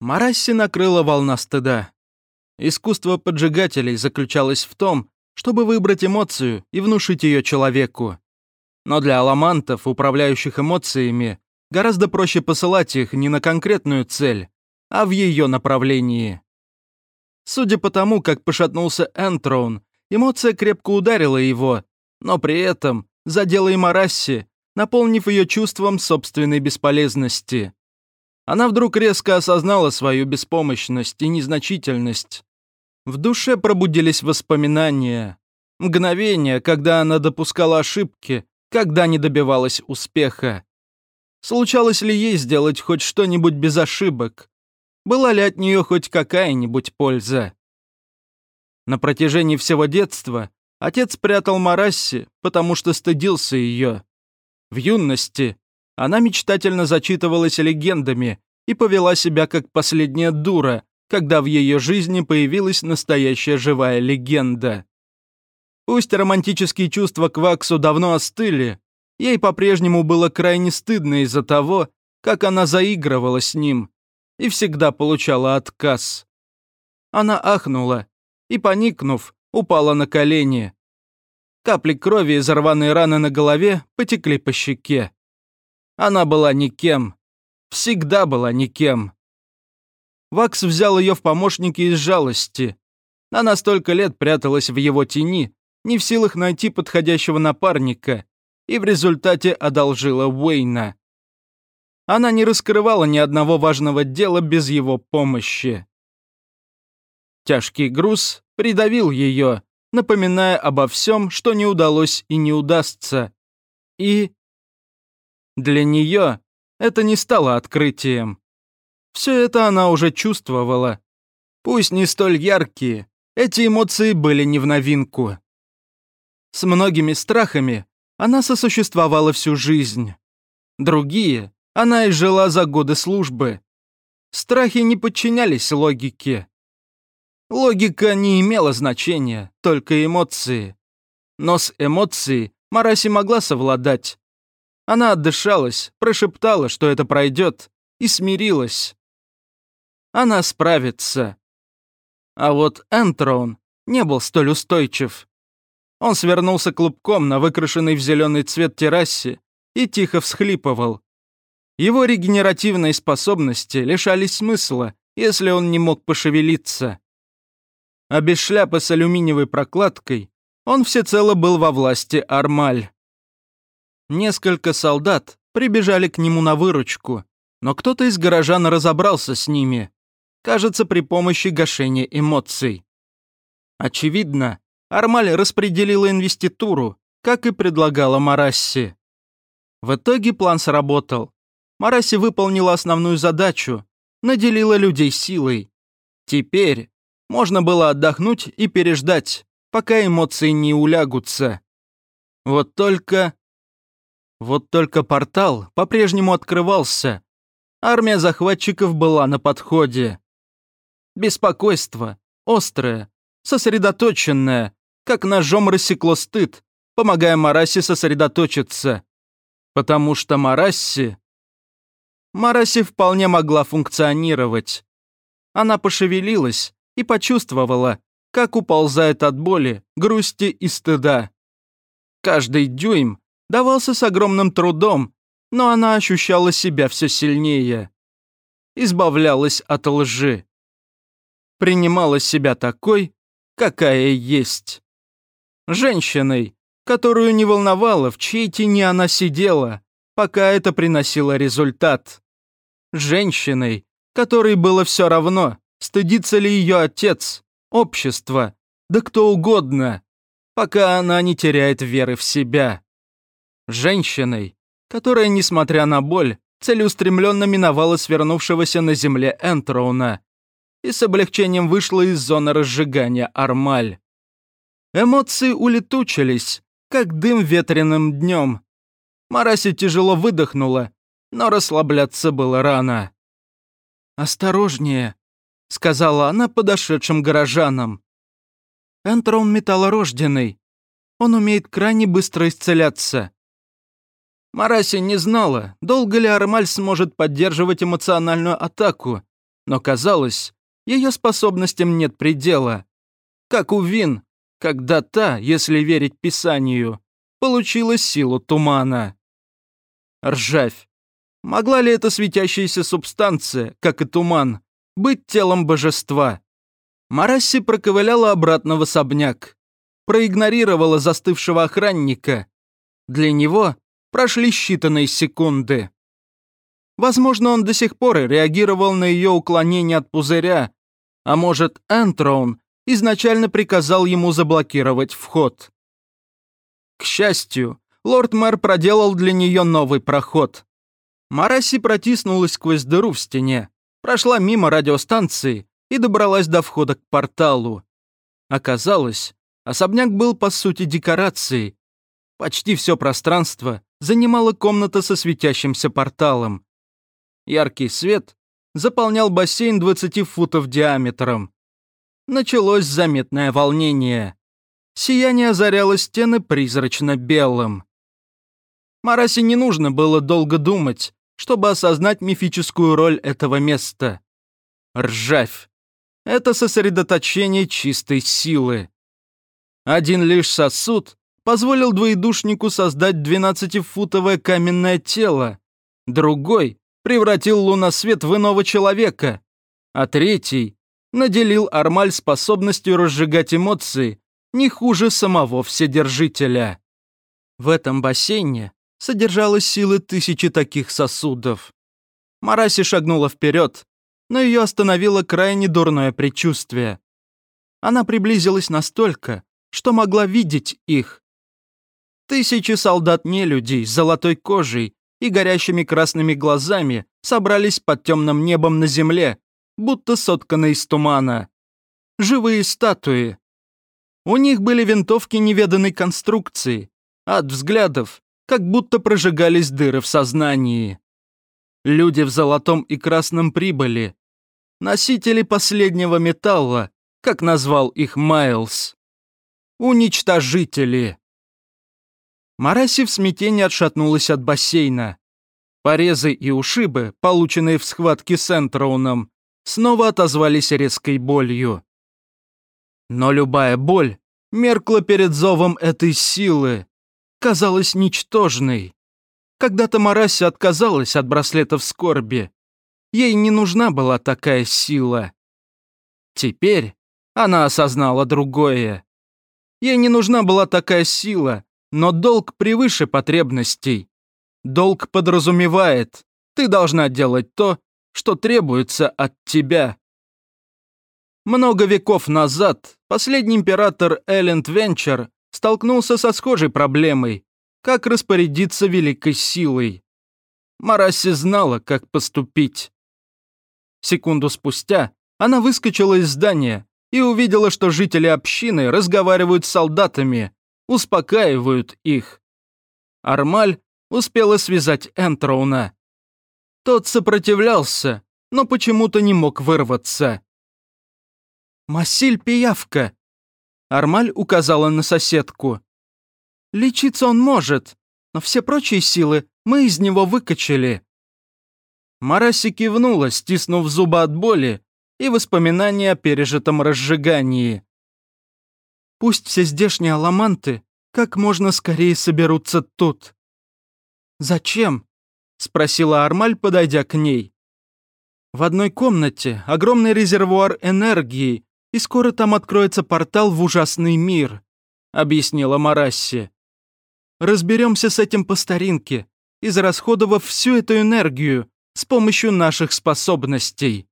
Марасси накрыла волна стыда. Искусство поджигателей заключалось в том, чтобы выбрать эмоцию и внушить ее человеку. Но для аламантов, управляющих эмоциями, гораздо проще посылать их не на конкретную цель, а в ее направлении. Судя по тому, как пошатнулся Энтроун, эмоция крепко ударила его, но при этом задела и Марасси, наполнив ее чувством собственной бесполезности. Она вдруг резко осознала свою беспомощность и незначительность. В душе пробудились воспоминания. Мгновения, когда она допускала ошибки, когда не добивалась успеха. Случалось ли ей сделать хоть что-нибудь без ошибок? Была ли от нее хоть какая-нибудь польза? На протяжении всего детства отец прятал Марасси, потому что стыдился ее. В юности она мечтательно зачитывалась легендами и повела себя как последняя дура, когда в ее жизни появилась настоящая живая легенда. Пусть романтические чувства к Ваксу давно остыли, ей по-прежнему было крайне стыдно из-за того, как она заигрывала с ним и всегда получала отказ. Она ахнула и, поникнув, упала на колени. Капли крови из рваной раны на голове потекли по щеке. Она была никем. Всегда была никем. Вакс взял ее в помощники из жалости. Она столько лет пряталась в его тени, не в силах найти подходящего напарника, и в результате одолжила Уэйна. Она не раскрывала ни одного важного дела без его помощи. Тяжкий груз придавил ее, напоминая обо всем, что не удалось и не удастся. И... Для нее это не стало открытием. Все это она уже чувствовала. Пусть не столь яркие, эти эмоции были не в новинку. С многими страхами она сосуществовала всю жизнь. Другие она изжила за годы службы. Страхи не подчинялись логике. Логика не имела значения, только эмоции. Но с эмоцией Мараси могла совладать. Она отдышалась, прошептала, что это пройдет, и смирилась. Она справится. А вот Энтрон не был столь устойчив. Он свернулся клубком на выкрашенной в зеленый цвет террасе и тихо всхлипывал. Его регенеративные способности лишались смысла, если он не мог пошевелиться. А без шляпы с алюминиевой прокладкой он всецело был во власти Армаль. Несколько солдат прибежали к нему на выручку, но кто-то из горожан разобрался с ними, кажется, при помощи гашения эмоций. Очевидно, Армаль распределила инвеституру, как и предлагала Марасси. В итоге план сработал. Мараси выполнила основную задачу, наделила людей силой. Теперь можно было отдохнуть и переждать, пока эмоции не улягутся. Вот только... Вот только портал по-прежнему открывался. Армия захватчиков была на подходе. Беспокойство, острое, сосредоточенное, как ножом рассекло стыд, помогая Марасе сосредоточиться. Потому что Марасси Мараси вполне могла функционировать. Она пошевелилась и почувствовала, как уползает от боли, грусти и стыда. Каждый дюйм давался с огромным трудом, но она ощущала себя все сильнее. Избавлялась от лжи. Принимала себя такой, какая есть. Женщиной, которую не волновало, в чьей тени она сидела, пока это приносило результат. Женщиной, которой было все равно, стыдится ли ее отец, общество, да кто угодно, пока она не теряет веры в себя. Женщиной, которая, несмотря на боль, целеустремленно миновала свернувшегося на земле Энтроуна и с облегчением вышла из зоны разжигания Армаль. Эмоции улетучились, как дым ветреным днем, Мараси тяжело выдохнула, но расслабляться было рано. «Осторожнее», — сказала она подошедшим горожанам. «Энтрон металлорожденный. Он умеет крайне быстро исцеляться». Мараси не знала, долго ли Армаль сможет поддерживать эмоциональную атаку, Но казалось, ее способностям нет предела. Как у Вин, когда та, если верить Писанию, получила силу тумана. Ржавь. Могла ли эта светящаяся субстанция, как и туман, быть телом божества? Марасси проковыляла обратно в особняк. Проигнорировала застывшего охранника. Для него прошли считанные секунды. Возможно, он до сих пор реагировал на ее уклонение от пузыря, а может, Энтроун изначально приказал ему заблокировать вход. К счастью, лорд-мэр проделал для нее новый проход. Мараси протиснулась сквозь дыру в стене, прошла мимо радиостанции и добралась до входа к порталу. Оказалось, особняк был по сути декорацией. Почти все пространство занимала комната со светящимся порталом. Яркий свет заполнял бассейн 20 футов диаметром. Началось заметное волнение. Сияние озаряло стены призрачно-белым. Марасе не нужно было долго думать, чтобы осознать мифическую роль этого места. Ржавь. Это сосредоточение чистой силы. Один лишь сосуд позволил двоедушнику создать 12-футовое каменное тело, другой превратил луносвет в иного человека, а третий наделил Армаль способностью разжигать эмоции не хуже самого Вседержителя. В этом бассейне содержалась силы тысячи таких сосудов. Мараси шагнула вперед, но ее остановило крайне дурное предчувствие. Она приблизилась настолько, что могла видеть их. Тысячи солдат-нелюдей с золотой кожей и горящими красными глазами собрались под темным небом на земле, будто сотканные из тумана. Живые статуи. У них были винтовки неведанной конструкции. От взглядов, как будто прожигались дыры в сознании. Люди в золотом и красном прибыли. Носители последнего металла, как назвал их Майлз. Уничтожители. Мараси в смятении отшатнулась от бассейна. Порезы и ушибы, полученные в схватке с Энтроуном, снова отозвались резкой болью. Но любая боль меркла перед зовом этой силы, казалась ничтожной. Когда-то Мараси отказалась от браслетов скорби. Ей не нужна была такая сила. Теперь она осознала другое. Ей не нужна была такая сила, но долг превыше потребностей. Долг подразумевает, ты должна делать то, что требуется от тебя. Много веков назад последний император Элленд Венчер столкнулся со схожей проблемой, как распорядиться великой силой. Мараси знала, как поступить. Секунду спустя она выскочила из здания и увидела, что жители общины разговаривают с солдатами, успокаивают их. Армаль успела связать Энтроуна. Тот сопротивлялся, но почему-то не мог вырваться. «Масиль Пиявка!» Армаль указала на соседку. «Лечиться он может, но все прочие силы мы из него выкачали». Мараси кивнула, стиснув зубы от боли и воспоминания о пережитом разжигании. «Пусть все здешние аламанты как можно скорее соберутся тут». «Зачем?» — спросила Армаль, подойдя к ней. «В одной комнате огромный резервуар энергии, и скоро там откроется портал в ужасный мир», — объяснила Марасси. «Разберемся с этим по старинке, израсходовав всю эту энергию с помощью наших способностей».